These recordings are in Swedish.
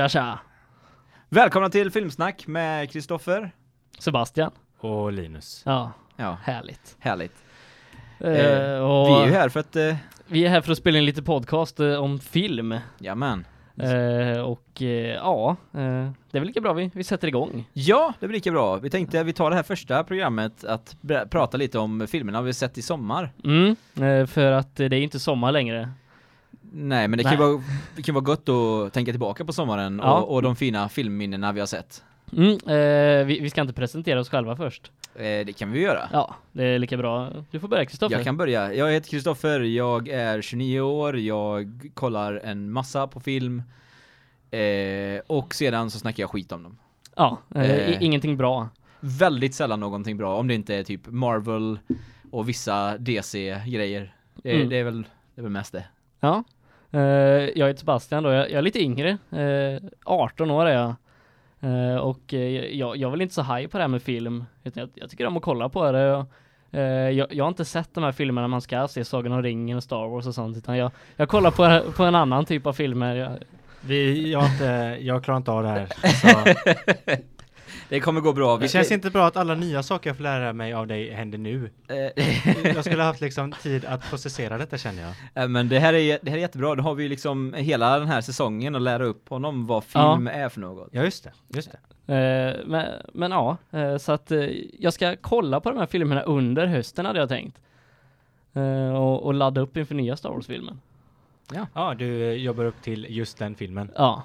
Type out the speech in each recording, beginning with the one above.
Ja, tja! Tja! Välkomna till Filmsnack med Kristoffer. Sebastian. Och Linus. Ja, Ja, härligt. härligt. Eh, Eh, och Vi är ju här för att, eh, vi är här för att spela in lite podcast eh, om film. jamen. Eh, och eh, ja, eh, det är väl lika bra vi, vi sätter igång. Ja, det blir lika bra. Vi tänkte att vi tar det här första programmet att prata lite om filmerna vi sett i sommar. Mm, för att det är inte sommar längre. Nej, men det kan ju vara, det kan vara gott att tänka tillbaka på sommaren Ja. och, och de fina filmminnena vi har sett. Mm, eh, vi, vi ska inte presentera oss själva först. Eh, det kan vi göra. Ja, det är lika bra. Du får börja Kristoffer. Jag kan börja. Jag heter Kristoffer, jag är 29 år, jag kollar en massa på film. Eh, och sedan så snackar jag skit om dem. Ja, eh, Eh. ingenting bra. väldigt sällan någonting bra om det inte är typ Marvel och vissa DC-grejer. Det, Mm. det, är väl, det är väl mest det. Ja. Eh, jag heter Sebastian då, jag, jag är lite yngre. Eh, 18 år är jag. Eh, och eh, jag, jag är väl inte så high på det här med film. Utan jag, jag tycker om att kolla på det. Och, eh, jag, jag har inte sett de här filmerna man ska se, Sagan om ringen och Star Wars och sånt. Utan jag, jag kollar på, på en annan typ av filmer. Jag, Vi, jag, inte, jag klarar inte av det här. Det kommer gå bra. Vi det känns inte bra att alla nya saker jag får lära mig av dig händer nu. Eh, Jag skulle ha haft liksom tid att processera detta känner jag. eh, Men det här, är, det här är jättebra. Då har vi liksom hela den här säsongen att lära upp honom vad film är för något. Ja just det, just det. eh, men, men ja, så att jag ska kolla på de här filmerna under hösten hade jag tänkt. Och, och ladda upp inför nya Star Wars-filmen. Ja, du eh, jobbar upp till just den filmen. Ja,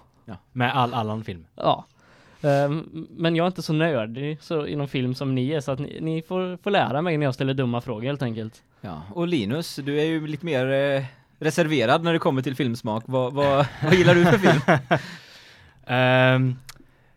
Med all annan film. Ja. Ehm, men jag är inte så nördig så inom film som ni är så att ni, ni får, får lära mig när jag ställer dumma frågor helt enkelt. Ja. Och Linus, du är ju lite mer eh, reserverad när det kommer till filmsmak. Vad, vad, vad gillar du för film? Ehm,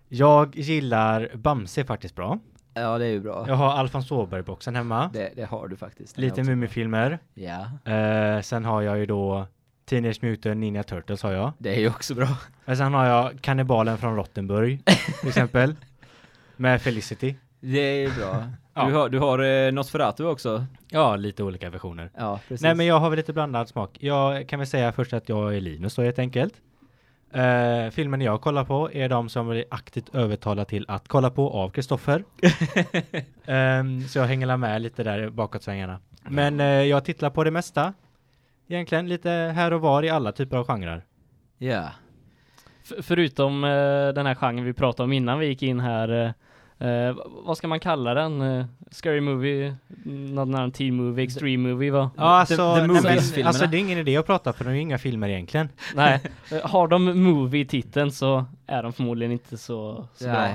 jag gillar Bamse faktiskt bra. Ja, det är ju bra. Jag har Alfons Åberg-boxen hemma. Det, det har du faktiskt. Lite. Mumifilmer. Ja, Uh, sen har jag ju då Teenage Mutant Ninja Turtles har jag. det är ju också bra. Och sen har jag Kannibalen från Rottenburg till exempel. Med Felicity. Det är ju bra. Ja. Du har, du har eh, Nosferatu också. Ja, lite olika versioner. Ja, precis. Nej men jag har väl lite blandad smak. Jag kan väl säga först att jag är Linus då helt enkelt. Uh, filmen jag kollar på är de som blir aktivt övertalade till att kolla på av Kristoffer. Ehm, så jag hänger med lite där bakåt svängarna. Men eh, jag tittar på det mesta. Egentligen lite här och var i alla typer av genrer. Ja. F- förutom eh, den här genren vi pratade om innan vi gick in här. eh, eh, vad ska man kalla den? Uh, scary movie, någon annan teen movie, extreme movie va? Ja, alltså, the nej, men, movies-filmerna. alltså det är ingen idé att prata för de är ju inga filmer egentligen. Nej, eh, har de movie i titeln så är de förmodligen inte så, så bra.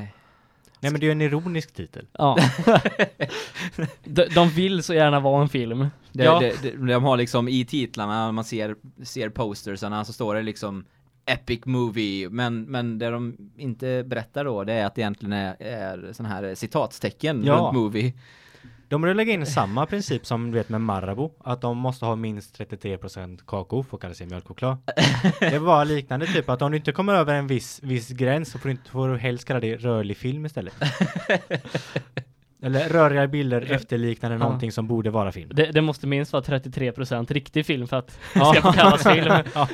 Nej. Men det är ju en ironisk titel. Ja. de, de vill så gärna vara en film. Det, Ja. det, det, de har liksom i titlarna, man ser, ser postersarna, så står det liksom Epic Movie, men, men det de inte berättar då, det är att det egentligen är, är sån här citatstecken Ja. runt movie. De borde lägga in samma princip som du vet med Marabou, att de måste ha minst 33% kakao för att kalla sig mjölkchoklad. det var liknande typ att om du inte kommer över en viss, viss gräns så får du inte får du helst kalla det rörlig film istället. Eller röriga bilder efterliknande Ja. någonting som borde vara film. Det, det måste minst vara 33% riktig film för att det ska få kallas film. ja,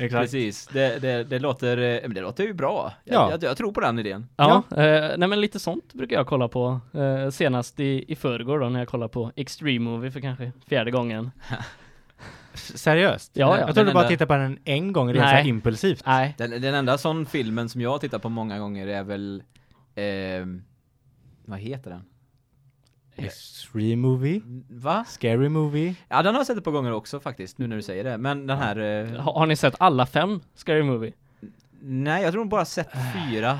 exakt. Precis, det, det, det låter, eh, men det låter ju bra. Jag, Ja. jag, jag tror på den idén. Ja, eh, nej men lite sånt brukar jag kolla på. Eh, senast i, i förrgår då när jag kollade på Extreme Movie för kanske fjärde gången. Seriöst? Ja, ja. Jag trodde Den bara enda- titta på den en gång rent så impulsivt. Nej, Den, den enda sån filmen som jag har tittat på många gånger är väl, ehm, vad heter den? Extreme movie, Va? scary movie. Ja, den har jag sett ett par gånger också faktiskt, nu när du säger det. Men den här, eh, har, har ni sett alla fem Scary Movie? nej jag tror bara sett fyra.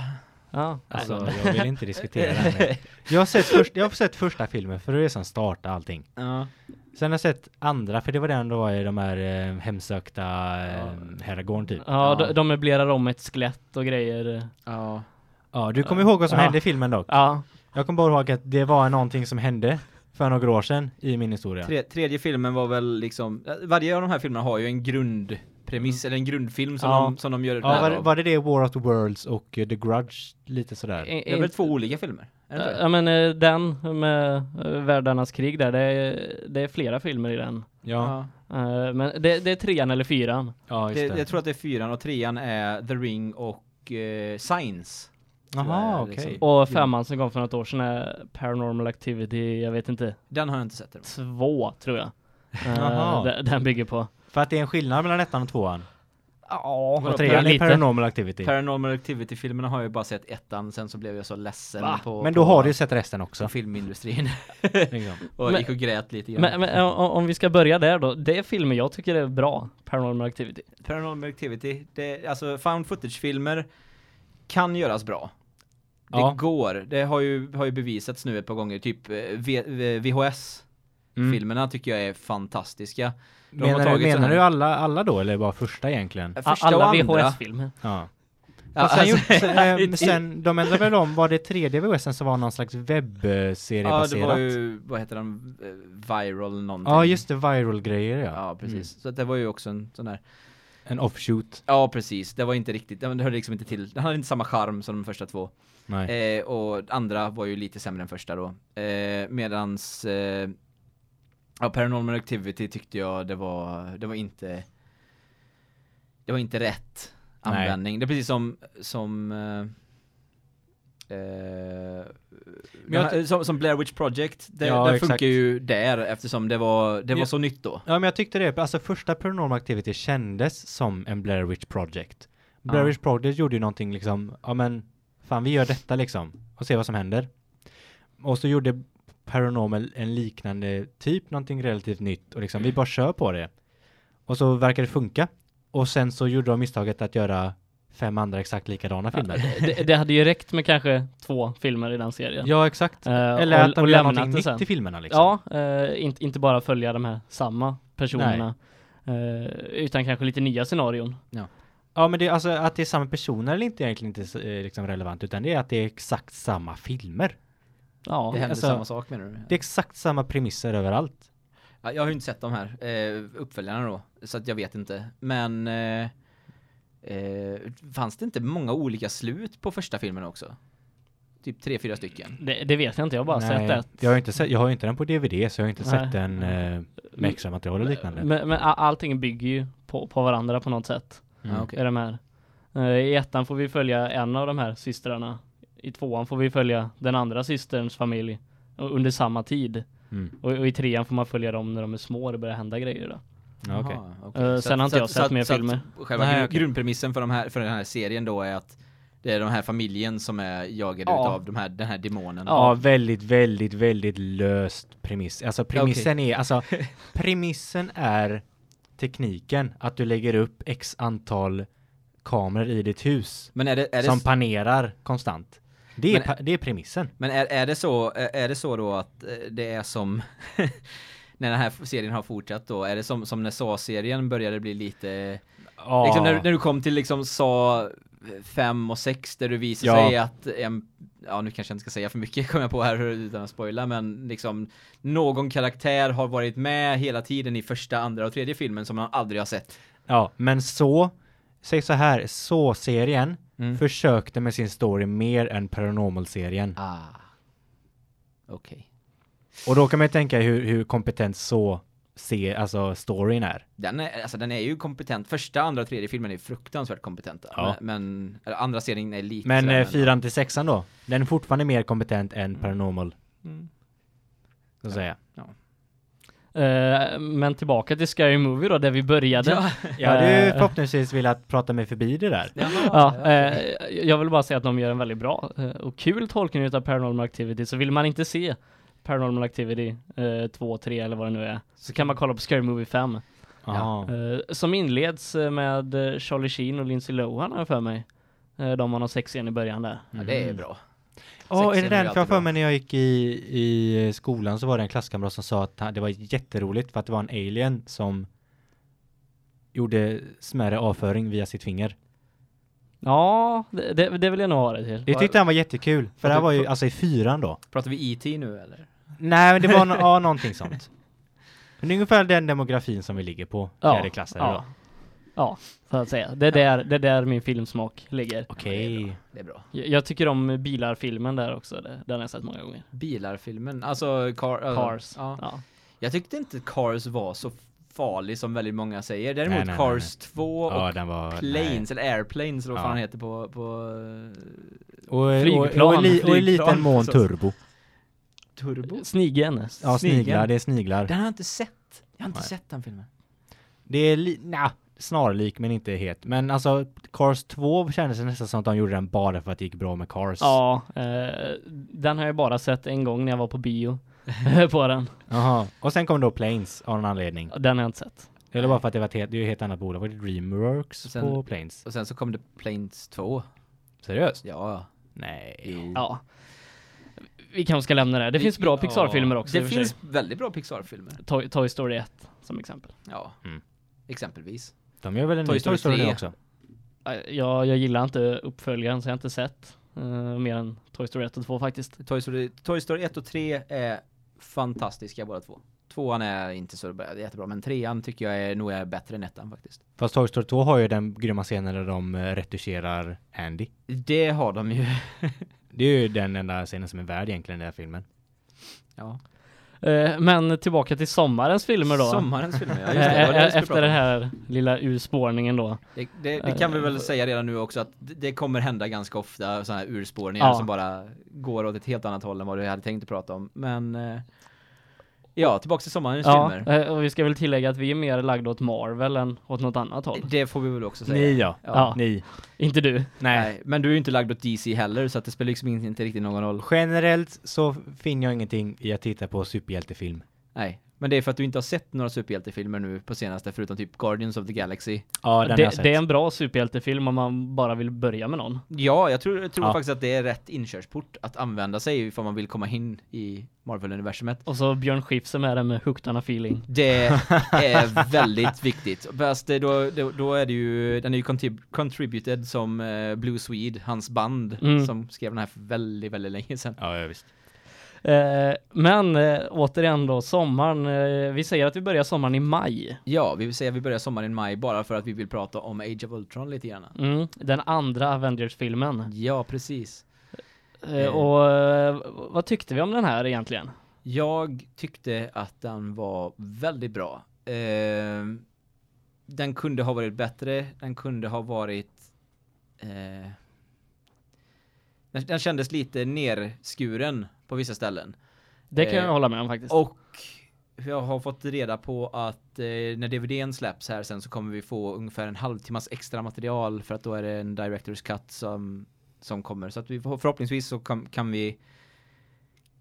Ja, Alltså, jag vill inte diskutera det. Jag har sett, först, jag har sett första filmen för det är som starta allting. Ja. Sen har jag sett andra, för det var den då var i de här eh, hemsökta eh, herrgården typ. ja, Ja. De, de möblerar om ett skelett och grejer. Ja. Ja, du kommer ihåg vad som Ja. hände i filmen dock? Ja, Jag kommer bara ihåg att det var någonting som hände för några år sedan i min historia. Tre, tredje filmen var väl liksom, varje av de här filmerna har ju en grund premiss, eller en grundfilm som, Ja. de, som de gör Ja, var, var det det War of the Worlds och eh, The Grudge lite sådär? I- Det är väl två olika filmer? Ja men eh, den med eh, Världarnas krig där, det är, det är flera filmer i den. Ja, Eh, Men det, det är trean eller fyran. ja just Det, det. jag tror att det är fyran och trean är The Ring och eh, Science. Är okej. liksom. Och femman som kom för något år sedan är Paranormal Activity, jag vet inte, Den har jag inte sett. än. två tror jag. Jaha. den- bygger på. För att det är en skillnad mellan ettan och tvåan. Ja, Och trean är Paranormal Activity. Paranormal Activity-filmerna har jag bara sett ettan, sen så blev jag så ledsen Va? på, Men då på, har du ju sett resten också. filmindustrin. liksom. och Men- gick och grät lite grann. Men, men om, om vi ska börja där då, det är filmer jag tycker är bra, Paranormal Activity. Paranormal Activity, det, alltså found footage-filmer kan göras bra. Det Ja. går. Det har ju, har ju bevisats nu ett par gånger, typ eh, VHS-filmerna Mm. tycker jag är fantastiska. De Menar, du, menar här- du alla, alla då, eller bara första egentligen? Första Alla. VHS-filmer. Ja. Ja, sen, alltså- sen, eh, sen, de ändrade väl om, var det tredje VHSen som var någon slags Ja, det webbseriebaserat? var ju, vad heter den, Eh, viral någonting. Ja, just det, viral-grejer ja. Ja, precis. Så att det var ju också en sån där. En offshoot. Ja, precis. Det var inte riktigt, det hörde liksom inte till. Den hade inte samma charm som de första två. Nej. Eh, och andra var ju lite sämre än första då. Eh, medans eh, ja, Paranormal Activity tyckte jag det var, det var inte det var inte rätt Nej. användning. Det är precis som som eh, eh, här- som, som Blair Witch Project, det, Ja, den exakt. funkar ju där eftersom det var, det var Ja. så nytt då. Ja, men jag tyckte det. Alltså första Paranormal Activity kändes som en Blair Witch Project. Blair. Witch Project gjorde ju någonting liksom, ja men, fan vi gör detta liksom, och se vad som händer. Och så gjorde Paranormal en liknande typ, någonting relativt nytt, och liksom vi bara kör på det. Och så verkar det funka. Och sen så gjorde de misstaget att göra fem andra exakt likadana filmer. Det, det hade ju räckt med kanske två filmer i den serien. Ja, exakt. Eh, Eller och- att de och gör någonting nytt sen. i filmerna liksom. Ja, eh, inte, inte bara följa de här samma personerna. Eh, utan kanske lite nya scenarion. Ja, men det, alltså, att det är samma personer eller inte är egentligen inte eh, liksom relevant, utan det är att det är exakt samma filmer. Ja, det hände alltså, samma sak menar du? Det är exakt samma premisser överallt. Ja, jag har ju inte sett de här eh, uppföljarna då, så att jag vet inte. Men eh, eh, fanns det inte många olika slut på första filmen också? Typ tre, fyra stycken. det, det vet jag inte, jag har bara Nej, sett ett. Jag har, inte sett, jag har inte den på DVD, så jag har inte Nej. sett den eh, med extra material och liknande. Men, men allting bygger ju på, på varandra på något sätt. Mm. Okej. I de här. Eh, I ettan får vi följa en av de här systrarna. I tvåan får vi följa den andra systerns familj under samma tid. Mm. Och, och i trean får man följa dem när de är små och det börjar hända grejer då. Jaha, okej. Eh, Så sen att- har inte så jag sett så mer så filmer. Själva Nej, grundpremissen för, de här, för den här serien då är att det är den här familjen som är jagade Ja. utav de här, den här demonen. Ja, väldigt, väldigt, väldigt löst premiss. Alltså premissen är, alltså premissen är tekniken att du lägger upp x antal kameror i ditt hus är det, är det, som panerar konstant. Det är, Men- det är premissen. men är, är det så, är är det så då att eh, det är som när den här serien har fortsatt då, är det som, som när SA-serien började bli lite Ja. Liksom när, när du kom till liksom sa 5 och 6 där du visar Ja. sig att en, ja nu kanske jag inte ska säga för mycket kommer jag på här utan att spoila men liksom någon karaktär har varit med hela tiden i första, andra och tredje filmen som man aldrig har sett. Ja, men så, säg så här, så-serien Mm. försökte med sin story mer än Paranormal-serien. Ah. Okej. Och då kan man ju tänka hur, hur kompetent så se, alltså storyn är. Den är, alltså den är ju kompetent. Första, andra och tredje filmen är fruktansvärt kompetenta. Ja. Men, men andra serien är lite Men sådär, eh, fyran till sexan då? Den är fortfarande mer kompetent än Paranormal, Mm. så att säga. Eh, men tillbaka till Scary Movie då, där vi började. Ja. Jag hade ju Eh. förhoppningsvis velat prata mig förbi det där. Ja, eh, jag vill bara säga att de gör en väldigt bra och kul tolkning utav Paranormal Activity. Så vill man inte se Paranormal Activity eh, 2, 3 eller vad det nu är, så kan man kolla på Scary Movie 5. Ja. Eh, som inleds eh, med eh, Charlie Sheen och Lindsay Lohan har jag för mig. Eh, de har någon sexscen i början där. ja, det är bra. Ja, är det är ju den? För jag för mig när jag gick i, i skolan så var det en klasskamrat som sa att det var jätteroligt för att det var en alien som gjorde smärre avföring via sitt finger. Ja, det, det, det vill jag nog ha det till. Det tyckte han var jättekul, för det här var ju alltså i fyran då. Pratar vi IT nu eller? Nej, men det var no ja, någonting sånt. Men det är ungefär den demografin som vi ligger på, Ja, fjärde klassen ja. då. Ja, så att säga. Det är där, det är där min filmsmak ligger. Okej. Det är bra. Jag, jag tycker om bilar-filmen där också. Det, den har jag sett många gånger. Bilar-filmen, alltså car, äh, Cars. Ja. Ja. Jag tyckte inte Cars var så farlig som väldigt många säger. Däremot Nej, nej, nej, Cars 2 Ja, och den var... Planes, eller Airplanes eller vad Ja. fan heter på, på Och, och, Flygplan. och, li, och i liten Flygplan, mån så. turbo. Turbo. Snigeln. Ja, sniglar, det är sniglar. Den har jag inte sett. Jag har inte Nej. sett den filmen. Det är li, nah, snarlik men inte helt. Men alltså Cars 2 kändes nästan som att de gjorde den bara för att det gick bra med Cars. Ja, eh, den har jag bara sett en gång när jag var på bio på den. Jaha. Och sen kom då Planes av någon anledning. Den har jag inte sett. Eller bara för att det var ett helt, det är ju ett helt annat bolag. Var det Dreamworks Och sen- på Planes? Och sen så kom det Planes 2. Seriöst? Ja. Nej. Ja. Vi kanske ska lämna det. Det finns bra Pixar-filmer också. Det sig. finns väldigt bra Pixar-filmer. Toy, Toy Story 1 som exempel. Ja. Mm. Exempelvis. De gör väl en Toy Story Story nu 3. också? Eh, Jag, gillar inte uppföljaren så jag har inte sett eh, mer än Toy Story 1 och 2 faktiskt. Toy Story, Toy Story 1 och 3 är fantastiska båda två. Tvåan är inte så bra- jättebra, men trean tycker jag är, nog är bättre än ettan faktiskt. Fast Toy Story 2 har ju den grymma scenen där de eh, retuscherar Andy. Det har de ju. Det är ju den enda scenen som är värd egentligen i den här filmen. Ja. Eh, Men tillbaka till sommarens filmer då. Sommarens filmer, ja just det. Eh, det var det jag skulle Efter prata den här lilla urspårningen då. Det, det, det kan vi väl säga redan nu också att det, det kommer hända ganska ofta sådana här urspårningar Ja. som bara går åt ett helt annat håll än vad du hade tänkt att prata om. Men eh, ja, tillbaka till sommarens Ja, filmer. eh, och vi ska väl tillägga att vi är mer lagda åt Marvel än åt något annat håll. Det får vi väl också säga. Ni ja. Ja. Ni. Inte du. Nej. Nej, men du är ju inte lagd åt DC heller så att det spelar liksom inte, inte riktigt någon roll. Generellt så finner jag ingenting i att titta på superhjältefilm. Nej, men det är för att du inte har sett några superhjältefilmer nu på senaste förutom typ Guardians of the Galaxy. Ja, den har jag Det, sett. det är en bra superhjältefilm om man bara vill börja med någon. Ja, jag tror, jag tror Ja. faktiskt att det är rätt inkörsport att använda sig ifall man vill komma in i Marvel-universumet. Och så Björn Skifs som är där med Hooked on a feeling. Det är väldigt viktigt. Fast det, då, då, då är det ju, den är ju contrib- contributed som eh, Blue Swede, hans band, Mm. som skrev den här för väldigt, väldigt länge sedan. Ja, ja visst. Eh, men eh, återigen då, sommaren. Eh, vi säger att vi börjar sommaren i maj. Ja, vi vill säga att vi börjar sommaren i maj bara för att vi vill prata om Age of Ultron lite grann. Mm, den andra Avengers-filmen. Ja, precis. Och vad tyckte vi om den här egentligen? Jag tyckte att den var väldigt bra. Den kunde ha varit bättre, den kunde ha varit... Den, den kändes lite nerskuren på vissa ställen. Det kan Eh, jag hålla med om faktiskt. Och jag har fått reda på att eh, när DVDn släpps här sen så kommer vi få ungefär en halvtimmas extra material för att då är det en Directors Cut som, som kommer. Så att vi förhoppningsvis så kan, kan vi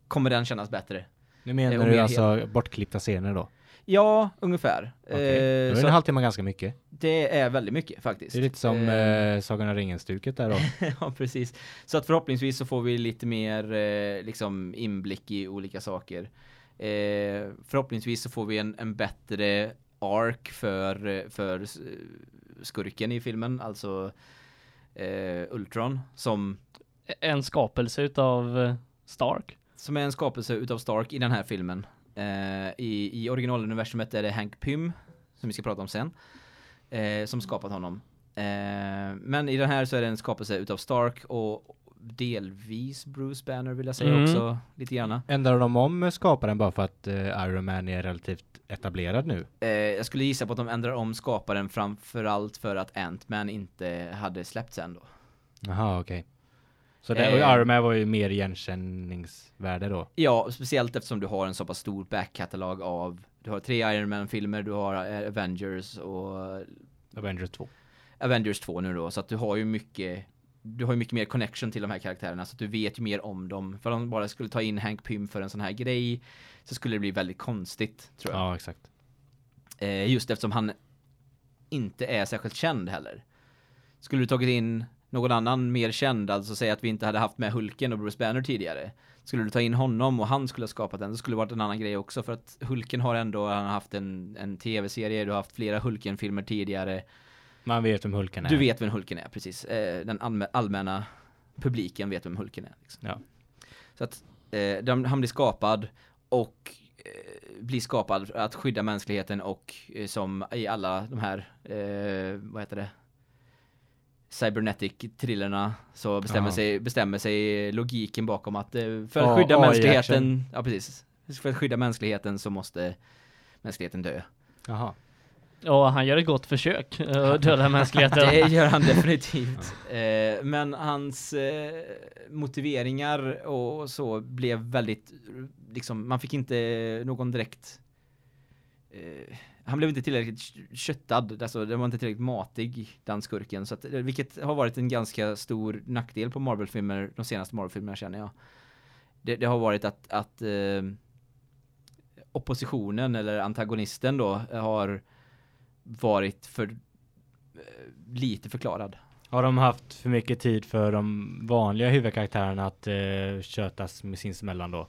kommer den kännas bättre. Nu Eh, menar och du alltså bortklippta scener då? Ja, ungefär. Okej. Eh, Då är så en halvtimme ganska mycket. det är väldigt mycket faktiskt. Det är lite som Eh, eh, Sagan om ringen-stuket där då. ja, precis. Så att förhoppningsvis så får vi lite mer eh, liksom inblick i olika saker. Eh, förhoppningsvis så får vi en, en bättre ark för, eh, för s- skurken i filmen, alltså eh, Ultron, som, En skapelse utav eh, Stark. som är en skapelse utav Stark i den här filmen. Eh, I i originaluniversumet är det Hank Pym, som vi ska prata om sen, eh, som skapat honom. Eh, men i den här så är det en skapelse utav Stark och delvis Bruce Banner vill jag säga Mm. också, lite granna. Ändrar de om skaparen bara för att eh, Iron Man är relativt etablerad nu? Eh, jag skulle gissa på att de ändrar om skaparen framförallt för att Ant-Man inte hade släppts än då. Jaha, okej. Så det, Eh. Man var ju mer igenkänningsvärde då? Ja, speciellt eftersom du har en så pass stor backkatalog av, du har tre Iron Man-filmer, du har eh, Avengers och Avengers 2. Avengers 2 nu då, så att du har ju mycket du har ju mycket mer connection till de här karaktärerna så att du vet ju mer om dem. För om de bara skulle ta in Hank Pym för en sån här grej så skulle det bli väldigt konstigt, tror jag. Ja, exakt. Eh, just eftersom han inte är särskilt känd heller. Skulle du tagit in någon annan mer känd, alltså säga att vi inte hade haft med Hulken och Bruce Banner tidigare. Skulle du ta in honom och han skulle ha skapat den, så skulle det varit en annan grej också för att Hulken har ändå, han har haft en, en tv-serie, du har haft flera Hulken-filmer tidigare. Man vet vem Hulken är. Du vet vem Hulken är, precis. Eh, den allmä- allmänna publiken vet vem Hulken är. Liksom. Ja. Så att eh, de, han blir skapad och eh, bli skapad att skydda mänskligheten och som i alla de här, vad heter det? Cybernetic thrillerna så bestämmer Ja. sig bestämmer sig logiken bakom att eh, för Ja, att skydda AI-action. mänskligheten ja precis för att skydda mänskligheten så måste mänskligheten dö. Jaha. Och han gör ett gott försök eh, att döda mänskligheten. Det gör han definitivt. Eh, men hans eh, motiveringar och så blev väldigt, liksom, man fick inte någon direkt eh, han blev inte tillräckligt köttad, alltså den var inte tillräckligt matig, den skurken. Så att, eh, vilket har varit en ganska stor nackdel på Marvel-filmer, de senaste Marvel-filmerna känner jag. Det, det har varit att, att eh, oppositionen eller antagonisten då har varit för eh, lite förklarad. Har de haft för mycket tid för de vanliga huvudkaraktärerna att eh, kötas med sinsemellan då?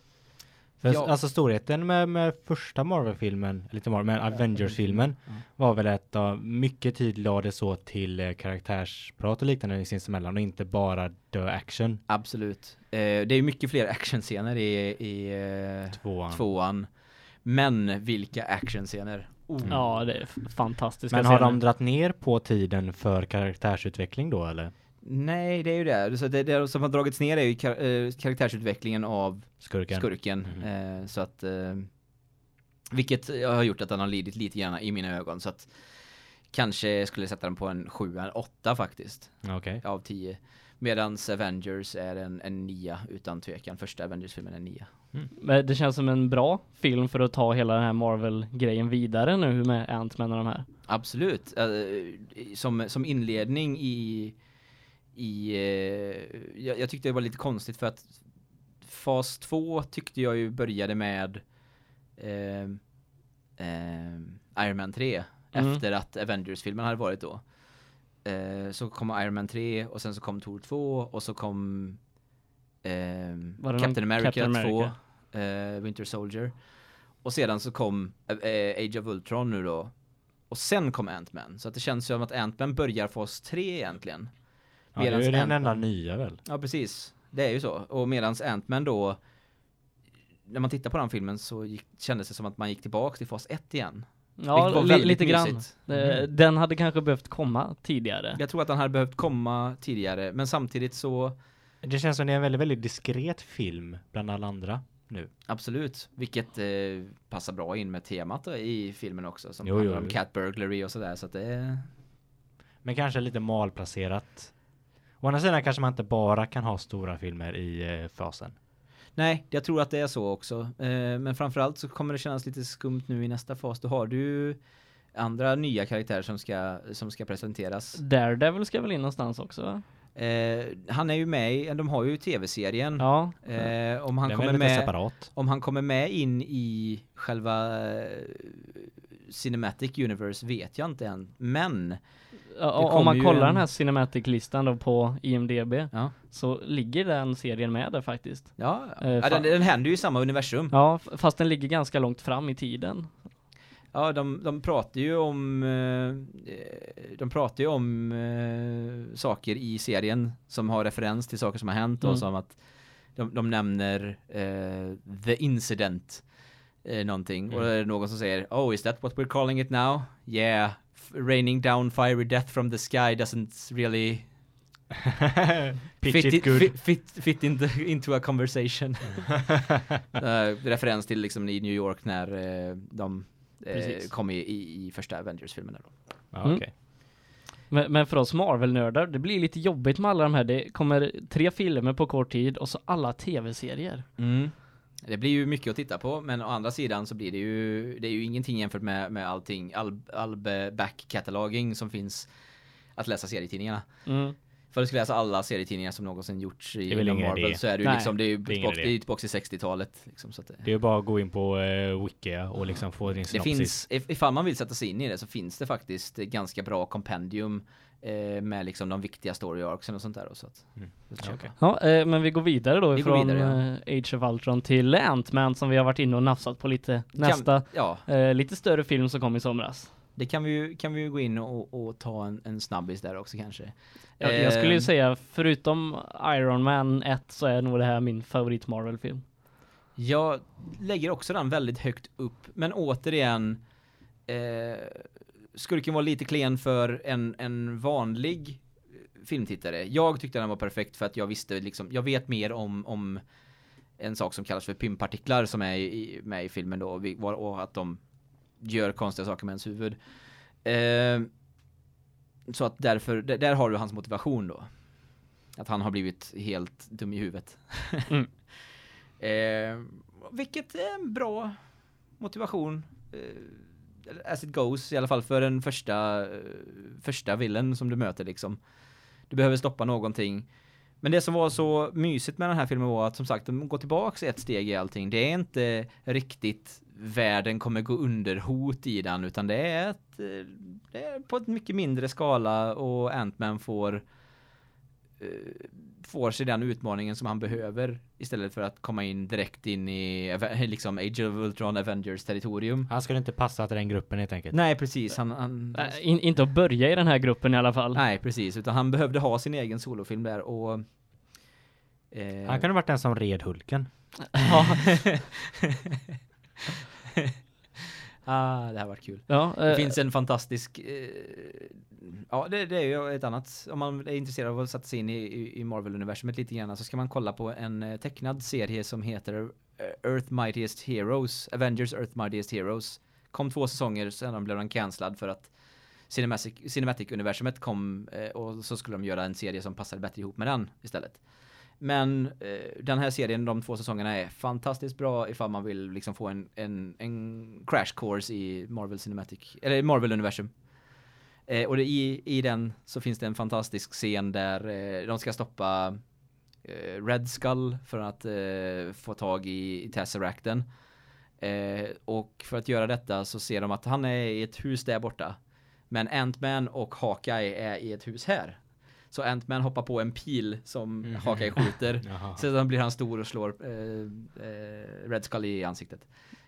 För Ja. alltså storheten med, med första Marvel-filmen, eller inte Marvel, men Avengers-filmen Ja. var väl att uh, mycket tid lades så till eh, karaktärsprat och liknande sinsemellan och inte bara dö action. Absolut. Eh, det är mycket fler actionscener i, i eh, Tvåan. tvåan. Men vilka actionscener. Oh. Ja, det är fantastiska Men har scener. de dratt ner på tiden för karaktärsutveckling då eller? Nej, det är ju det. Så det, det som har dragits ner är ju kar eh, karaktärsutvecklingen av Skurken? skurken. Mhm. Eh, så att eh, vilket har gjort att den har lidit lite grann i mina ögon så att kanske skulle sätta den på en 7 eller 8 faktiskt Okej. av 10. Medans Avengers är en, en 9 utan tvekan. Första Avengers-filmen är en 9. Men det känns som en bra film för att ta hela den här Marvel-grejen vidare nu med Ant-Man och de här. Absolut. Eh, som, som inledning i... i eh, jag, jag tyckte det var lite konstigt för att fas 2 tyckte jag ju började med eh, eh, Iron Man 3 Mm. efter att Avengers-filmen hade varit då. Eh, så kom Iron Man 3 och sen så kom Thor 2 och så kom eh, någon Captain America, Captain 2, America? eh, Winter Soldier. Och sedan så kom eh, Age of Ultron nu då. Och sen kom Ant-Man. Så att det känns som att Ant-Man börjar fas 3 egentligen. Ja, det är den enda nya väl? Ja, precis. Det är ju så. Och medans Ant-Man då när man tittar på den filmen så gick, kändes det som att man gick tillbaka till fas 1 igen. Ja, lite grann. mysigt. Eh, Den hade kanske behövt komma tidigare. Jag tror att den hade behövt komma tidigare, men samtidigt så Det känns som det är en väldigt, väldigt diskret film bland alla andra nu. absolut, vilket eh, passar bra in med temat då i filmen också som Jo, handlar jo, om jo. cat burglary och sådär så att det är Men kanske lite malplacerat. Å andra sidan kanske man inte bara kan ha stora filmer i eh, fasen. Nej, jag tror att det är så också. Eh, men framförallt så kommer det kännas lite skumt nu i nästa fas. Då har du andra nya karaktärer som ska, som ska presenteras. Daredevil ska väl in någonstans också va? Eh, han är ju med i, de har ju tv-serien. Ja. Eh, om han kommer med separat. om han kommer med in i själva eh, Cinematic Universe vet jag inte än. Men Om man kollar en- den här Cinematic-listan då på IMDB ja, så ligger den serien med där faktiskt. ja, Eh, ja den, den händer ju i samma universum. Ja, fast den ligger ganska långt fram i tiden. Ja, de, de pratar ju om eh, de pratar ju om eh, saker i serien som har referens till saker som har hänt Mm. och som att de, de nämner eh, the incident eh, någonting och Mm. då är det någon som säger oh is that what we're calling it now? Yeah, f- raining down fiery death from the sky doesn't really fit, it good. fit, fit, fit in the, into a conversation. Eh, referens till liksom i New York när eh, de Precis. kom i, i, i första Avengers-filmen. där då. Ja, Mm. Men, men för oss Marvel-nördar, det blir lite jobbigt med alla de här. Det kommer tre filmer på kort tid och så alla tv-serier. Det blir ju mycket att titta på, men å andra sidan så blir det ju, det är ju ingenting jämfört med, med allting, all, all back-cataloging som finns att läsa serietidningarna. Mm. För att du ska läsa alla serietidningar som någonsin gjorts i Det Marvel idé. så är det ju Nej, liksom, det är ju det tillbaka, idé. det är tillbaka till 60-talet. Liksom, så att det, Det är bara att gå in på eh, Wikia och liksom få din det synopsis. finns, if, ifall man vill sätta sig in i det så finns det faktiskt ganska bra kompendium med liksom de viktiga story arcsen och sånt där. Och så att, Mm. Okej. Ja, eh, men vi går vidare då Vi går ifrån vidare, eh, Age of Ultron till Ant-Man som vi har varit inne och nafsat på lite. Nästa, Ja, eh, lite större film som kom i somras. det kan vi ju, kan vi ju gå in och, och ta en, en snabbis där också kanske. Jag, jag skulle ju Eh, säga, förutom Iron Man 1 så är nog det här min favorit Marvel-film. Jag lägger också den väldigt högt upp, men återigen eh, skurken var lite klen för en, en vanlig filmtittare. Jag tyckte den var perfekt för att jag visste liksom, jag vet mer om, om en sak som kallas för pimpartiklar som är i, med i filmen då och, och att de gör konstiga saker med ens huvud. Eh, så att därför, där har du hans motivation då. Att han har blivit helt dum i huvudet. Mm. eh, vilket är en bra motivation. Eh, as it goes, i alla fall för den första, eh, första villen som du möter liksom. Du behöver stoppa någonting. Men det som var så mysigt med den här filmen var att som sagt, de går tillbaks ett steg i allting. Det är inte riktigt världen kommer gå under hot i den utan det är, ett, eh, det är på ett mycket mindre skala och Ant-Man får eh, får sig den utmaningen som han behöver istället för att komma in direkt in i liksom Age of Ultron Avengers territorium. Han skulle inte passa till den gruppen helt enkelt. Nej, precis. Han, han... In, inte att börja i den här gruppen i alla fall. Nej, precis. Utan han behövde ha sin egen solofilm där och Eh... Han kunde varit den som red Hulken. Ja. ah, det här var kul. Ja, det eh... finns en fantastisk eh, ja, det, det, är ju ett annat om man är intresserad av att sätta sig in i, i Marvel-universumet lite grann så ska man kolla på en eh, tecknad serie som heter eh, Earth Mightiest Heroes, Avengers Earth Mightiest Heroes. Kom två säsonger sen blev den cancellad för att Cinematic, Cinematic-universumet kom eh, och så skulle de göra en serie som passade bättre ihop med den istället. Men eh, den här serien, de två säsongerna är fantastiskt bra ifall man vill liksom få en, en, en crash course i Marvel Cinematic, eller Marvel-universum. Eh, och det, i, i den så finns det en fantastisk scen där eh, de ska stoppa eh, Red Skull för att eh, få tag i, i Tesseracten. Eh, och för att göra detta så ser de att han är i ett hus där borta. Men Ant-Man och Hawkeye är i ett hus här. Så Ant-Man hoppar på en pil som mm. Hawkeye skjuter. Sedan blir han stor och slår eh, eh, Red Skull i ansiktet.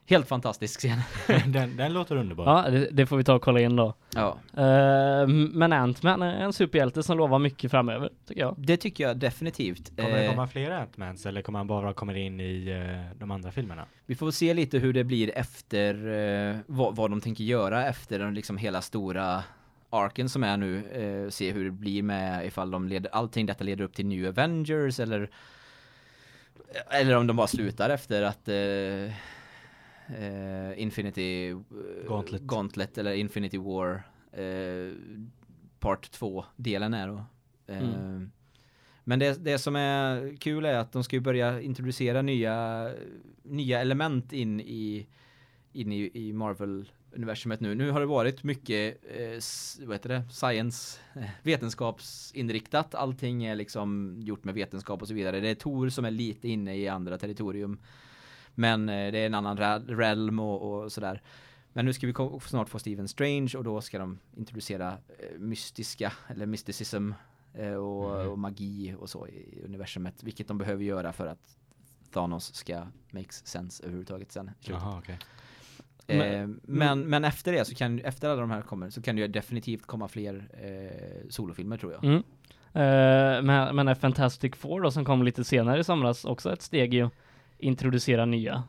Helt fantastisk scen. den, den låter underbar. Ja, det, det, får vi ta och kolla in då. Ja. Uh, men Ant-Man är en superhjälte som lovar mycket framöver, tycker jag. Det tycker jag definitivt. Kommer det eh, komma fler Ant-Mans eller kommer han bara komma in i uh, de andra filmerna? Vi får se lite hur det blir efter uh, vad, vad de tänker göra efter den liksom hela stora arken som är nu eh, se hur det blir med ifall de leder allting detta leder upp till New Avengers eller eller om de bara slutar efter att eh, eh, Infinity eh, Gauntlet. Gauntlet eller Infinity War eh, part 2 delen är då. Eh, mm. Men det, det som är kul är att de ska ju börja introducera nya nya element in i in i, i Marvel universumet nu. Nu har det varit mycket eh, vad heter det? science eh, vetenskapsinriktat. Allting är liksom gjort med vetenskap och så vidare. Det är Tor som är lite inne i andra territorium. Men eh, det är en annan realm och, och sådär. Men nu ska vi snart få Stephen Strange och då ska de introducera eh, mystiska eller mysticism eh, och, mm. och, magi och så i universumet. Vilket de behöver göra för att Thanos ska makes sense överhuvudtaget sen. Jaha, okay. Men, eh, men, men, efter det så kan efter alla de här kommer så kan det ju definitivt komma fler eh, solofilmer tror jag. Mm. Uh, men, men är Fantastic Four då som kom lite senare i somras också ett steg i att introducera nya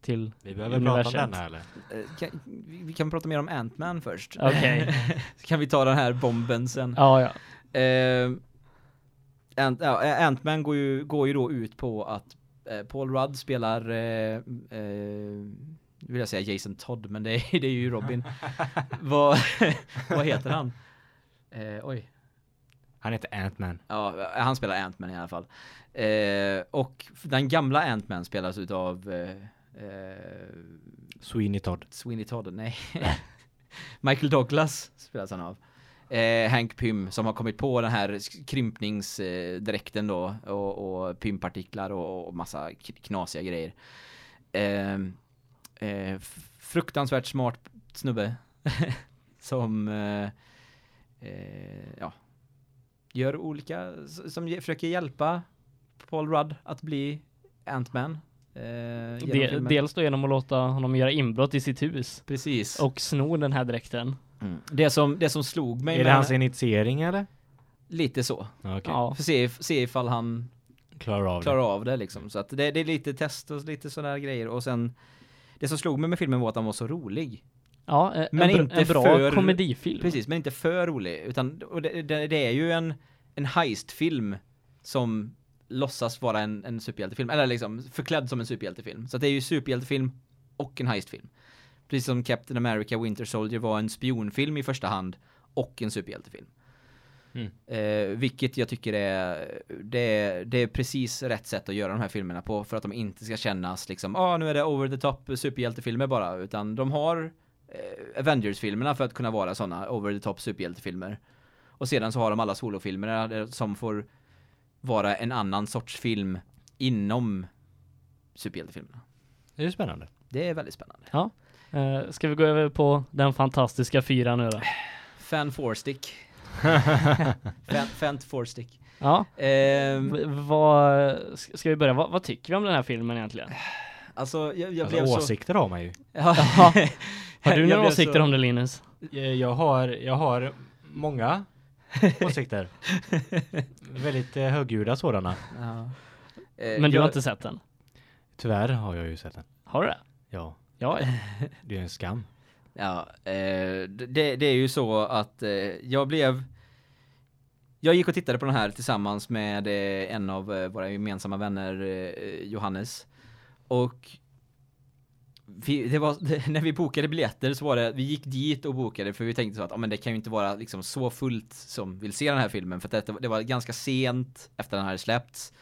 till Vi behöver universum. prata om den här eller? Uh, kan, vi kan prata mer om Ant-Man först. Okej. Okay. kan vi ta den här bomben sen? Ja, ja. Uh, Ant, ja, Ant-Man går ju, går ju då ut på att Paul Rudd spelar vill jag säga Jason Todd, men det är, det är ju Robin. vad, vad heter han? Eh, oj. Han heter Ant-Man. Ja, han spelar Ant-Man i alla fall. Eh, och den gamla Ant-Man spelas utav eh, eh, Sweeney Todd. Sweeney Todd, nej. Michael Douglas spelas han av. Eh, Hank Pym som har kommit på den här krympningsdräkten då och, och pympartiklar och, och massa knasiga grejer. Eh, eh, fruktansvärt smart snubbe som eh, eh, ja gör olika som försöker hjälpa Paul Rudd att bli Ant-Man. Eh, Del, dels då genom att låta honom göra inbrott i sitt hus. Precis. Och sno den här dräkten. Mm. Det, som, det som slog mig Är det hans initiering eller? Lite så. Okay. Ja. För se, se ifall han klarar av klarar av det liksom. Så att det, det är lite test och lite sådana grejer. Och sen, det som slog mig med filmen var att den var så rolig. Ja, eh, Men en, inte en bra för- komedifilm. Precis, men inte för rolig. Utan och det, det, det är ju en, en heistfilm som låtsas vara en, en superhjältefilm. Eller liksom förklädd som en superhjältefilm. Så det är ju superhjältefilm och en heistfilm. Precis som Captain America Winter Soldier var en spionfilm i första hand och en superhjältefilm. Mm. Eh, vilket jag tycker är det, är det är precis rätt sätt att göra de här filmerna på för att de inte ska kännas liksom ah nu är det over the top superhjältefilmer bara utan de har eh, Avengers-filmerna för att kunna vara sådana over the top superhjältefilmer. Och sedan så har de alla solofilmerna där- som får vara en annan sorts film inom superhjältefilmerna. Det är spännande. Det är väldigt spännande. Eh, ska vi gå över på den fantastiska fyran nu då? Fan four stick. Fan, fan four stick. Ja, v- vad, ska vi börja? Vad, vad tycker vi om den här filmen egentligen? alltså jag, jag Alltså, blev så... åsikter har man ju. Har du några åsikter så- om det Linus? Eh, Jag har, jag har många åsikter. Väldigt eh, högljudda sådana. Ja. Eh, Men du jag- har inte sett den? Tyvärr har jag ju sett den. Har du det? Ja, Ja, det är en skam. Ja, eh, det, det är ju så att eh, jag blev jag gick och tittade på den här tillsammans med eh, en av eh, våra gemensamma vänner eh, Johannes och vi, det var, när vi bokade biljetter så var det, vi gick dit och bokade för vi tänkte så att ah, men det kan ju inte vara liksom så fullt som vill se den här filmen för att det, det var ganska sent efter den hade släppts.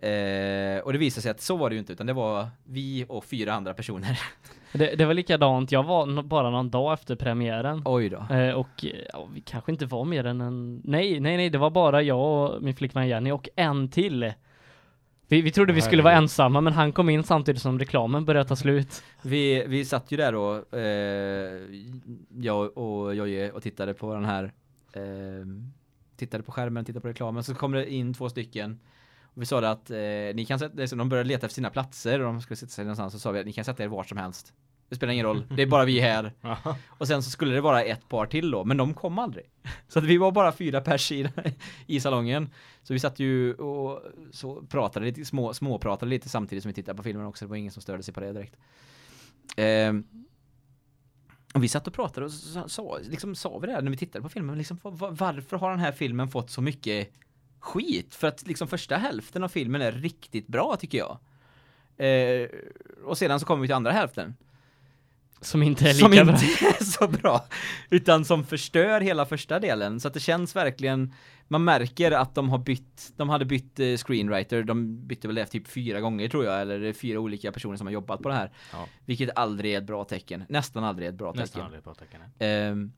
Eh, och det visade sig att så var det ju inte utan det var vi och fyra andra personer. det, det var likadant. Jag var bara någon dag efter premiären. Oj då. Eh, och eh, ja, vi kanske inte var mer än en... Nej, nej, nej, det var bara jag och min flickvän Jenny och en till. Vi, vi trodde vi skulle vara ensamma, men han kom in samtidigt som reklamen började ta slut. Vi, vi satt ju där då, eh, jag och Jojje och tittade på den här, eh, tittade på skärmen, tittade på reklamen, så kom det in två stycken. Vi sa det att eh, ni kan sätta, så de började leta efter sina platser och de skulle sätta sig någonstans och sa vi att ni kan sätta er vart som helst. Det spelar ingen roll, det är bara vi här. Och sen så skulle det vara ett par till då, men de kom aldrig. Så att vi var bara fyra pers i, i salongen. Så vi satt ju och så pratade lite, små, småpratade lite samtidigt som vi tittade på filmen också. Det var ingen som störde sig på det direkt. Ehm, och vi satt och pratade och sa, liksom sa vi det här när vi tittade på filmen. Liksom, va- va- varför har den här filmen fått så mycket skit? För att liksom första hälften av filmen är riktigt bra tycker jag. Eh, och sedan så kommer vi till andra hälften Som inte är som lika inte bra. är så bra utan som förstör hela första delen så att det känns verkligen man märker att de har bytt de hade bytt eh, screenwriter de bytte väl det typ fyra gånger tror jag eller fyra olika personer som har jobbat på det här Ja. vilket aldrig är ett bra tecken nästan aldrig är ett bra Nästan tecken aldrig på tecken. Ehm,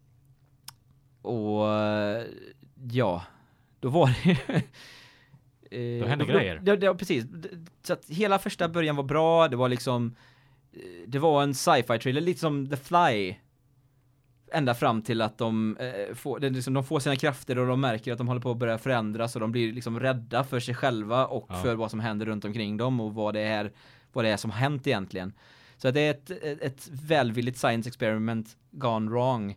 och eh, ja, då var det eh, Då hände grejer. Ja, ja, precis. Så att hela första början var bra, det var liksom eh, det var en sci-fi thriller, lite som The Fly. Ända fram till att de, eh, får, det, liksom, de får sina krafter och de märker att de håller på att börja förändras och de blir liksom rädda för sig själva och Ja. för vad som händer runt omkring dem och vad det är, vad det är som hänt egentligen. Så att det är ett, ett, ett välvilligt science experiment gone wrong.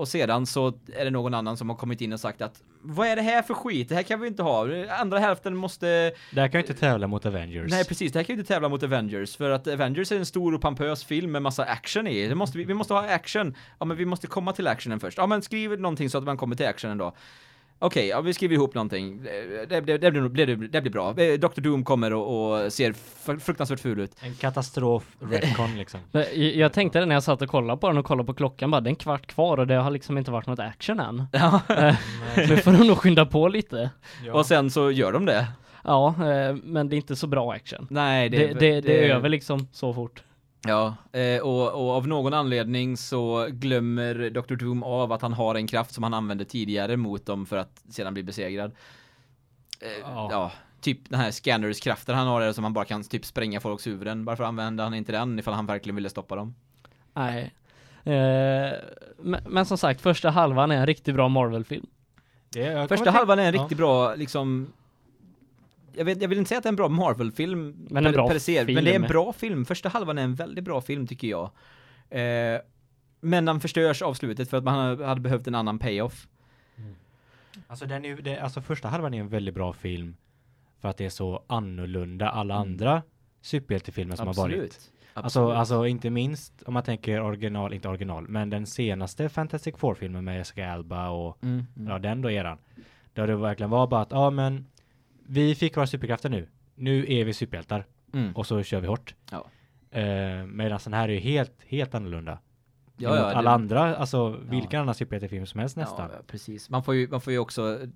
Och sedan så är det någon annan som har kommit in och sagt att vad är det här för skit? Det här kan vi inte ha. Andra hälften måste Det här kan ju inte tävla mot Avengers. Nej precis, det här kan ju inte tävla mot Avengers för att Avengers är en stor och pompös film med massa action i. Det måste vi, vi måste ha action. Ja men vi måste komma till actionen först. Ja men skriv någonting så att man kommer till actionen då. Okej, ja vi skriver ihop någonting. Det, det, det, det, blir, det, blir- det blir bra. Eh, Dr. Doom kommer och, och ser fr- fruktansvärt ful ut. En katastrof retcon liksom. Men jag- Jag tänkte det när jag satt och kollade på den och kollade på klockan bara, det är en kvart kvar och det har liksom inte varit något action än. Ja. Eh, Nu får de nog skynda på lite. Ja. Och sen så gör de det. Ja, eh, men det är inte så bra action. Nej, det, Det, det, det, är över liksom så fort. Ja, eh, och, och av någon anledning så glömmer Dr. Doom av att han har en kraft som han använde tidigare mot dem för att sedan bli besegrad. Eh, Ja. ja. typ den här scanners kraften han har är som han bara kan typ spränga folks huvuden. Varför använder han inte den ifall han verkligen ville stoppa dem? Nej. Eh, men, men som sagt, första halvan är en riktigt bra Marvel-film. Första halvan är en Ja. riktigt bra liksom jag, vet, jag vill inte säga att det är en bra Marvel-film Men en bra per se, men det är en film. bra film. Första halvan är en väldigt bra film tycker jag. Eh, men den förstörs av slutet för att man hade behövt en annan payoff. Alltså, den är, ju- det, alltså första halvan är en väldigt bra film för att det är så annorlunda alla Mm. andra superhjältefilmer som har varit. Absolut. Alltså, Absolut. alltså inte minst om man tänker original, inte original, men den senaste Fantastic Four-filmen med Jessica Alba och Mm, mm. ja, den då eran. Där det verkligen var bara att, ja men vi fick våra superkrafter nu. Nu är vi superhjältar Mm. och så kör vi hårt. Ja. Eh, medan den här är ju helt, helt annorlunda. Ja, ja, alla det- andra, alltså vilken annan superhjältefilm som helst nästan. Ja, ja, precis. Man får ju, man får ju också eh,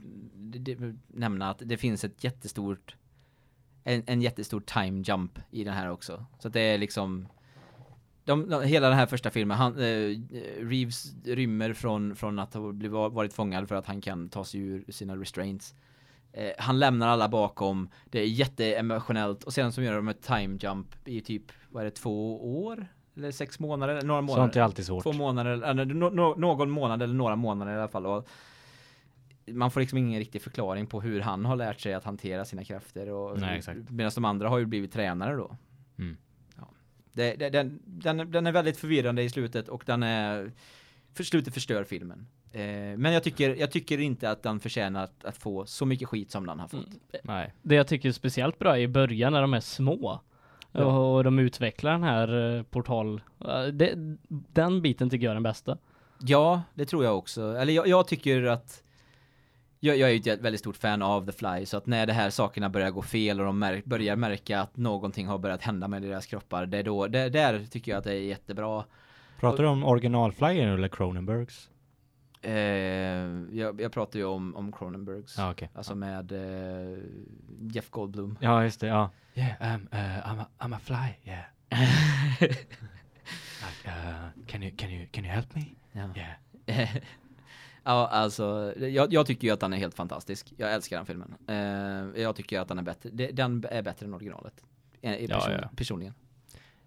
nämna att det finns ett jättestort en, en jättestor time jump i den här också. Så det är liksom de, de, hela den här första filmen, han, eh, Reeves rymmer från, från att ha blivit, varit fångad för att han kan ta sig ur sina restraints. Eh, han lämnar alla bakom, det är jätteemotionellt och sen så gör de ett time jump i typ, vad är det, två år? Eller sex månader? Några månader? Sånt är alltid svårt. Två månader, eller no, no, någon månad eller några månader i alla fall. Och man får liksom ingen riktig förklaring på hur han har lärt sig att hantera sina krafter. Och, Nej, exakt. Medan de andra har ju blivit tränare då. Mm. Ja. Det, det, den, den, den är väldigt förvirrande i slutet och den är... För slutet förstör filmen. Eh, men jag tycker, jag tycker inte att den förtjänar att, att få så mycket skit som den har fått. Mm. Nej. Det jag tycker är speciellt bra är i början när de är små. Ja. Och, de utvecklar den här eh, portal. eh, Det, den biten tycker jag är den bästa. Ja, det tror jag också. Eller jag, jag tycker att jag, jag är ju ett väldigt stort fan av The Fly, så att när det här sakerna börjar gå fel och de mär, börjar märka att någonting har börjat hända med deras kroppar, det är då, det, där tycker jag att det är jättebra. Pratar du om originalflyern eller Cronenbergs? Eh, jag, jag pratar ju om, om Cronenbergs, Ja, okej. alltså med eh, Jeff Goldblum. Ja, just det. Ja. Yeah, um, uh, I'm, a, I'm a fly. Yeah. like, uh, can you can you can you help me? Ja. Yeah. ja, alltså, jag, jag tycker ju att den är helt fantastisk. Jag älskar den filmen. Eh, jag tycker att den är bättre. Den är bättre än originalet. Eh, i Ja, person, ja. Personligen.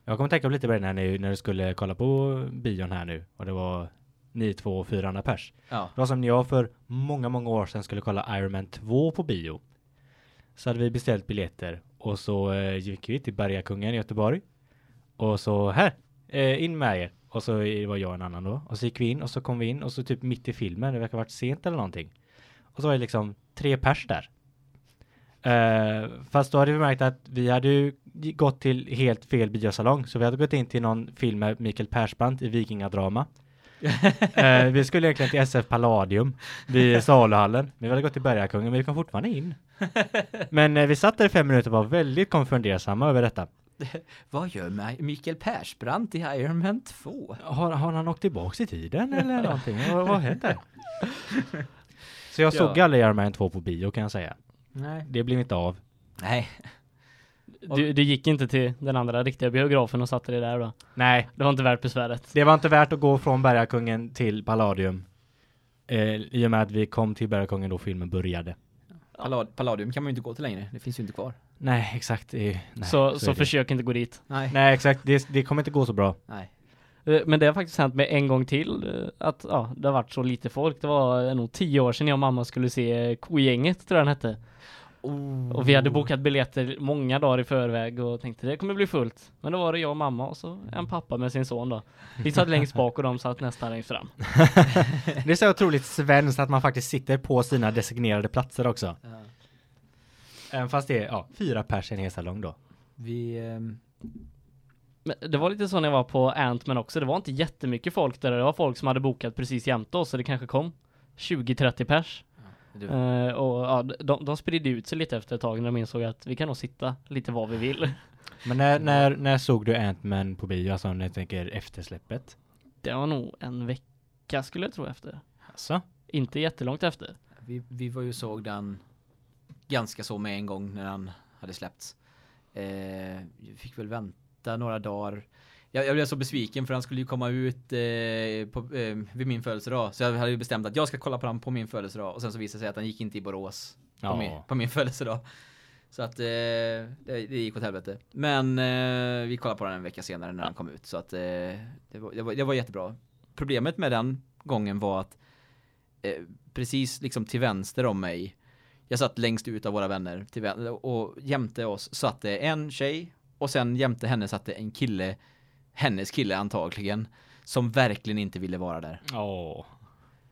Jag kommer tänka lite på det när, ni, när du skulle kolla på bion här nu och det var ni två och 400 pers. Ja. Det var som när jag för många, många år sedan skulle kolla Iron Man 2 på bio. Så hade vi beställt biljetter och så eh, gick vi till Bergakungen i Göteborg. Och så här, eh, in med er. Och så var jag en annan då. Och så gick vi in och så kom vi in och så typ mitt i filmen, det verkar ha varit sent eller någonting. Och så var det liksom tre pers där. Eh, fast då hade vi märkt att vi hade ju gått till helt fel biosalong. Så vi hade gått in till någon film med Mikael Persbrandt i Vikingadrama. Eh, vi skulle egentligen till SF Palladium vid saluhallen. Vi hade gått till Bergakungen men vi kom fortfarande in. Men eh, vi satt där i fem minuter och var väldigt konfundersamma över detta. Vad gör Mikael Persbrandt i Iron Man 2? Har, har han åkt tillbaks i tiden eller någonting? vad, vad där? Så jag såg Ja. aldrig Iron Man 2 på bio kan jag säga. Nej. Det blev inte av. Nej. Du, du gick inte till den andra riktiga biografen och satte dig där då? Nej, Det var inte värt besväret. det var inte värt att gå från Bergakungen till Palladium. Eh, I och med att vi kom till Bergakungen då filmen började. Pallad- Palladium kan man ju inte gå till längre. Det finns ju inte kvar. Nej, exakt. eh, nej, så så, det. försök inte gå dit. Nej. Nej, exakt. Det, det kommer inte gå så bra. Nej. Eh, Men det har faktiskt hänt med en gång till eh, att ja, det har varit så lite folk. Det var eh, nog tio år sedan jag och mamma skulle se Kogänget tror jag den hette. Och vi hade bokat biljetter många dagar i förväg och tänkte det kommer bli fullt. Men då var det jag och mamma och så en pappa med sin son då. Vi satt längst bak och de satt nästan längst fram. Det är så otroligt svenskt att man faktiskt sitter på sina designerade platser också. Ja. Även fast det är ja, fyra pers i en hel salong då. Vi... ehm, Men det var lite så när jag var på Ant-Man också. Det var inte jättemycket folk där. Det var folk som hade bokat precis jämte oss så det kanske kom 20-30 pers. Du, Eh, och ja, de, de spridde ut sig lite efter ett tag när de insåg att vi kan nog sitta lite var vi vill. Men när, när, när såg du Ant-Man på bio? Alltså när jag tänker eftersläppet? Det var nog en vecka skulle jag tro efter. Alltså? Inte jättelångt efter. vi, vi var ju såg den ganska så med en gång när han hade släppts. Eh, vi fick väl vänta några dagar. Jag, jag blev så besviken för han skulle ju komma ut eh, på, eh, vid min födelsedag. Så jag hade ju bestämt att jag ska kolla på den på min födelsedag. Och sen så visade det sig att han gick inte i Borås på, Ja. min, på min födelsedag. Så att eh, det, det gick åt helvete. Men eh, vi kollade på den en vecka senare när den kom ut. Så att eh, det, var, det, var, det var jättebra. Problemet med den gången var att eh, precis liksom till vänster om mig jag satt längst ut av våra vänner till vän- och jämte oss satt det en tjej och sen jämte henne satt det en kille hennes kille antagligen som verkligen inte ville vara där. Åh.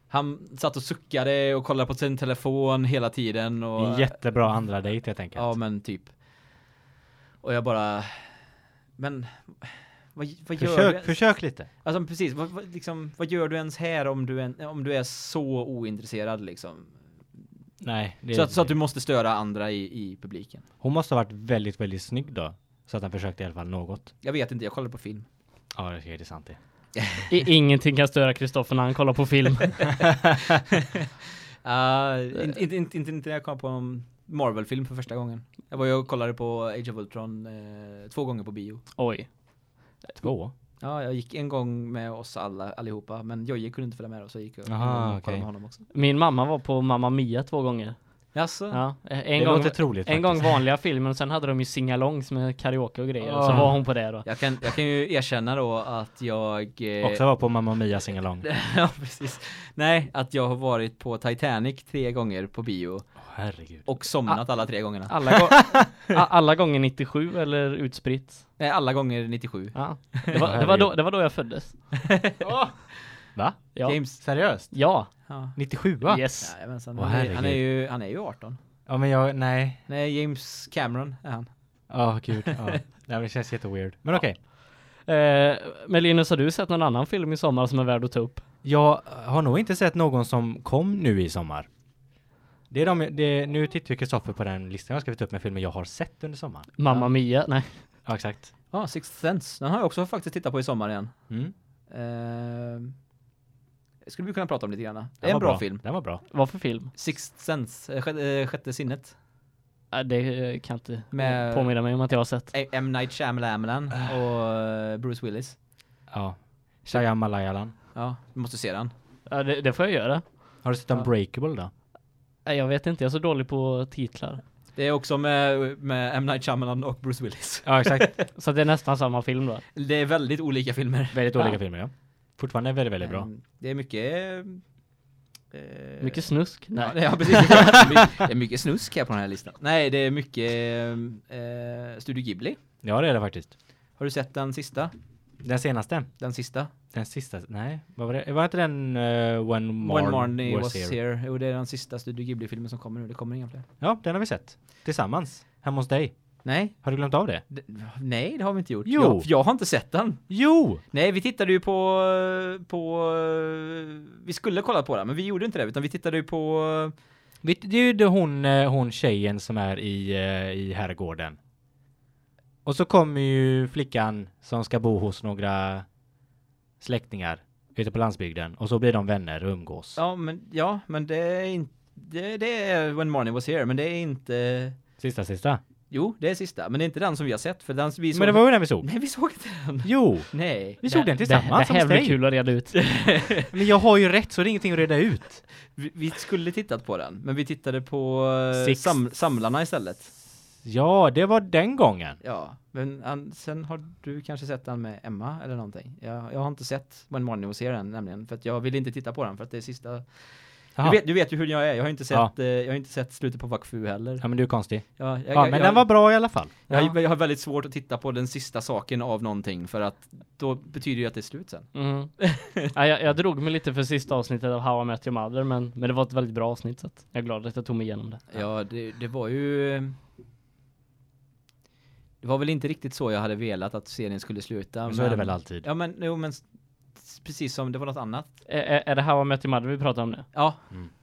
Han satt och suckade och kollade på sin telefon hela tiden och En jättebra andra dejt helt enkelt. Ja, men typ. Och jag bara men vad, vad gör försök, du? försök lite. Alltså precis, vad, vad, liksom, vad gör du ens här om du, en, om du är så ointresserad liksom? Nej. Så att, så att du måste störa andra i, i publiken. Hon måste ha varit väldigt, väldigt snygg då. Så att han försökte i alla fall något. Jag vet inte, jag kollar på film. Ja, det är det sant det. Ingenting kan störa Kristoffer när han kollar på film. Uh, inte, inte, inte, inte, när jag kollade på en Marvel-film för första gången. Jag var ju och kollade på Age of Ultron eh, två gånger på bio. Oj. Två? Ja, jag gick en gång med oss alla allihopa, men Jojje kunde inte följa med då, så jag gick och Aha, och kollade med honom också. Min mamma var på Mamma Mia två gånger. Jaså? Ja, en det gång låter troligt En gång faktiskt. vanliga filmen och sen hade de ju singalongs med karaoke och grejer. Så Ah. var hon på det då. Jag kan, jag kan ju erkänna då att jag... Eh, Också var på Mamma Mia singalong. ja, precis. Nej, att jag har varit på Titanic tre gånger på bio Åh, herregud. och somnat alla tre gångerna. Alla, go a- alla gånger 97 eller utspritt. Nej, alla gånger 97. Ja. Det, var, det, var då, det var då jag föddes. Va? Ja. James. Seriöst? Ja. Ja. 97 va? Yes. Åh, han, är, han, är ju, han är ju 18. Ja men jag, nej. Nej, James Cameron är han. Ja gud. Ja. Nej, det känns jätteweird. Men okej. Eh, men Linus, har du sett någon annan film i sommar som är värd att ta upp? Jag har nog inte sett någon som kom nu i sommar. Det är de, det, nu tittar ju Kristoffer på den listan jag ska ta upp med filmer jag har sett under sommaren. Mamma Ja. Mia? Nej. Ja exakt. Ja, Sixth Sense. Den har jag också faktiskt tittat på i sommar igen. Mm. Uh, skulle vi kunna prata om lite grann. Det är en var bra, film. Den var bra. Vad för film? Sixth Sense, eh, sjätte, eh, sjätte sinnet. Det eh, kan jag inte Med- påminna mig om att jag har sett. M. Night Shyamalan och eh, Bruce Willis. Ja. Shaya Malayalan. Ja, du måste se den. Ja, det, det får jag göra. Har du sett Ja. Unbreakable då? Nej, jag vet inte, jag är så dålig på titlar. Det är också med, med M. Night Shyamalan och Bruce Willis. Ja exakt. Så det är nästan samma film då. Det är väldigt olika filmer. väldigt olika Ja. filmer ja. Fortfarande väldigt, väldigt bra. Men Det är mycket... eh, Mycket snusk. Nej. det- ja, precis. Det är mycket snusk här på den här listan. Nej, det är mycket eh, Studio Ghibli. Ja det är det faktiskt. Har du sett den sista? Den senaste. Den sista? Den sista, nej. Vad var det? Var inte den uh, When Marn When Marnie was, here? here. Jo, det är den sista Studio Ghibli-filmen som kommer nu. Det kommer inga fler. Ja, den har vi sett. Tillsammans. Hemma hos dig. Nej, Har du glömt av det? det, nej, det har vi inte gjort. Jo. Jag, jag har inte sett den. Jo! Nej, vi tittade ju på, på, vi skulle kolla på den, men vi gjorde inte det, utan vi tittade ju på, det är ju det hon, eh, hon tjejen som är i, eh, i herrgården. Och så kommer ju flickan som ska bo hos några släktingar ute på landsbygden. Och så blir de vänner och umgås. ja, men, ja, men det är inte, det, det är When Marnie was here, men det är inte, Sista, sista. Jo, det är sista, men det är inte den som vi har sett, för den vi såg, Men det var ju den vi såg. nej, vi såg inte den. Jo! Nej. Vi såg den tillsammans Det, det här blir kul att reda ut. Men jag har ju rätt så det är ingenting att reda ut. Vi, vi skulle tittat på den, men vi tittade på eh, sam, Samlarna istället. Ja, det var den gången. Ja, men an, sen har du kanske sett den med Emma eller någonting. Jag, jag har inte sett When Marnie was here än nämligen, för att jag vill inte titta på den för att det är sista Du vet, du vet ju hur jag är, jag har inte sett, Ja. eh, jag har inte sett slutet på Vakfu heller. Ja men du är konstig. Ja, jag, Ja jag, men jag, den var bra i alla fall. jag, Ja. jag har väldigt svårt att titta på den sista saken av någonting för att då betyder det att det är slut sen. Mm. ja, jag, jag drog mig lite för sista avsnittet av How I Met Your Mother, men, men det var ett väldigt bra avsnitt så jag är glad att jag tog mig igenom det. Ja, det, det var ju... Det var väl inte riktigt så jag hade velat att serien skulle sluta. Men så är det väl alltid. Ja, men, jo, men precis som det var något annat. Är, är, det I Met Your Mother vi pratar om nu? Ja,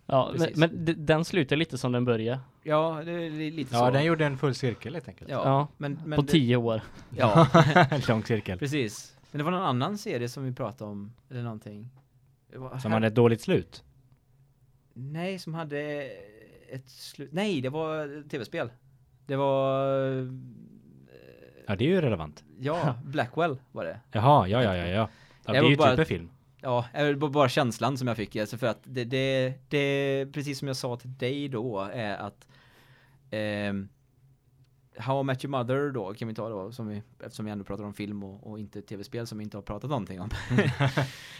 Ja, men, men den slutar lite som den börjar. ja, det är lite så. Ja, den gjorde en full cirkel helt enkelt. Ja, Ja, men, men på det- tio år. Ja, en lång cirkel. precis. Men det var någon annan serie som vi pratade om, eller någonting. Som hade ett dåligt slut. Nej, som hade ett slut. Nej, det var tv-spel. Det var... eh, Ja, det är ju relevant. Ja, Blackwell var det. Jaha, ja, ja, ja, ja. Ja Jag det är var ju bara- typ en film. Ja, det var bara känslan som jag fick. Alltså för att det, det, det precis som jag sa till dig då, är att ehm, How I Met Your Mother då, kan vi ta då, som vi, eftersom vi ändå pratar om film och, och inte tv-spel som vi inte har pratat någonting om.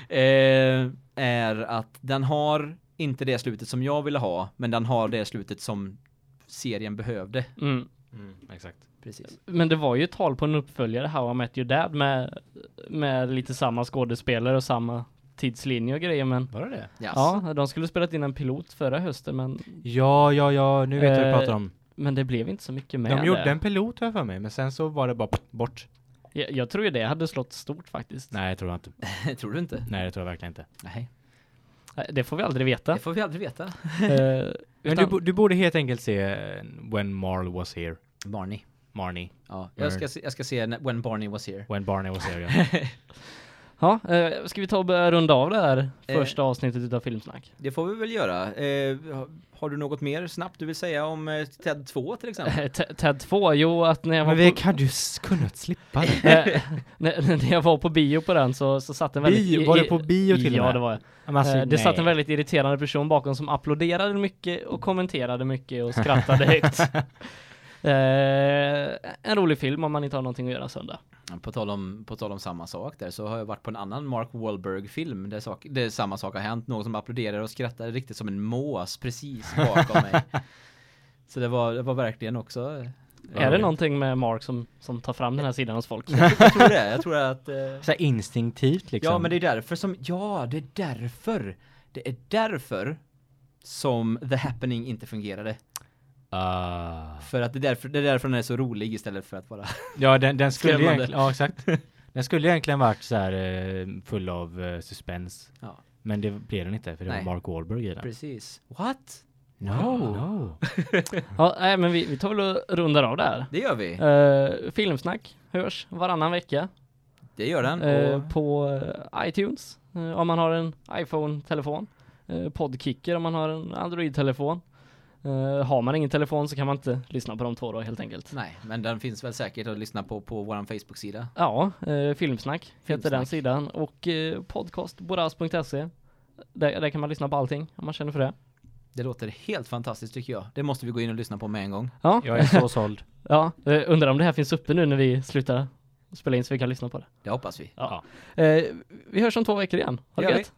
eh, är att den har inte det slutet som jag ville ha, men den har det slutet som serien behövde. Mm. Mm, exakt. Precis. Men det var ju tal på en uppföljare, How I Met Your Dad, med, med lite samma skådespelare och samma framtidslinje och grejer men Var det det? Yes. ja, de skulle spelat in en pilot förra hösten men, Ja, ja, ja, nu vet jag vad du Eh, pratar om. men det blev inte så mycket med De gjorde det. en pilot här för mig, men sen så var det bara bort. Jag, jag tror ju det hade slått stort faktiskt. Nej, det tror jag inte. Tror du inte? Nej, det tror jag verkligen inte. Nej. Det får vi aldrig veta. Det får vi aldrig veta. Eh, Men du, du borde helt enkelt se eh, When Marl was here. Barney. Marnie. Ja, jag ska, se, jag ska se när- When Barney was here. When Barney was here, ja. Ja, eh, ska vi ta och börja runda av det här Eh. första avsnittet utav Filmsnack? Det får vi väl göra. Eh, ha- har du något mer snabbt du vill säga om eh, TED 2 till exempel? Eh, Te- Ted 2, jo att när jag var Men vi på, hade ju s- kunnat slippa det. eh, när, när jag var på bio på den så, så satt en väldigt... Bio? Var du på bio till Ja, med? det var jag. Alltså, Eh, det satt en nej. väldigt irriterande person bakom som applåderade mycket och kommenterade mycket och skrattade högt. Eh, en rolig film om man inte har någonting att göra söndag. På tal, om, på tal om samma sak där så har jag varit på en annan Mark Wahlberg-film där, sak, där samma sak har hänt. Någon som applåderar och skrattar riktigt som en mås precis bakom mig. Så det var, det var verkligen också... Är det någonting med Mark som, som tar fram den här sidan hos folk? Jag tror det. Jag tror att... Eh, Så instinktivt liksom. Ja, men det är därför som... Ja, det är därför. Det är därför som The Happening inte fungerade. Ah. För att det är därför, det är därför den är så rolig istället för att vara... Ja, den, den skulle egentligen, ja exakt. Den skulle egentligen varit så här eh, full av eh, suspens. Ja. Men det blev den inte för det Nej. var Mark Wahlberg i den. Precis. What? No. no. Ja, nej, men vi, vi tar väl och rundar av det här. Det gör vi. Uh, filmsnack hörs varannan vecka Det gör den. eh, Och på eh, iTunes om man har en iPhone-telefon. Uh, Podkicker om man har en Android-telefon. Eh, har man ingen telefon så kan man inte lyssna på de två då helt enkelt. Nej, men den finns väl säkert att lyssna på på våran Facebook-sida. Ja, uh, Filmsnack heter den sidan och uh, podcastboras.se. Där, där kan man lyssna på allting om man känner för det. Det låter helt fantastiskt tycker jag. Det måste vi gå in och lyssna på med en gång. Ja, Jag är så såld. ja eh, undrar om det här finns uppe nu när vi slutar spela in så vi kan lyssna på det. Det hoppas vi. Ja. Eh, vi hörs om två veckor igen. Ha det Det gött!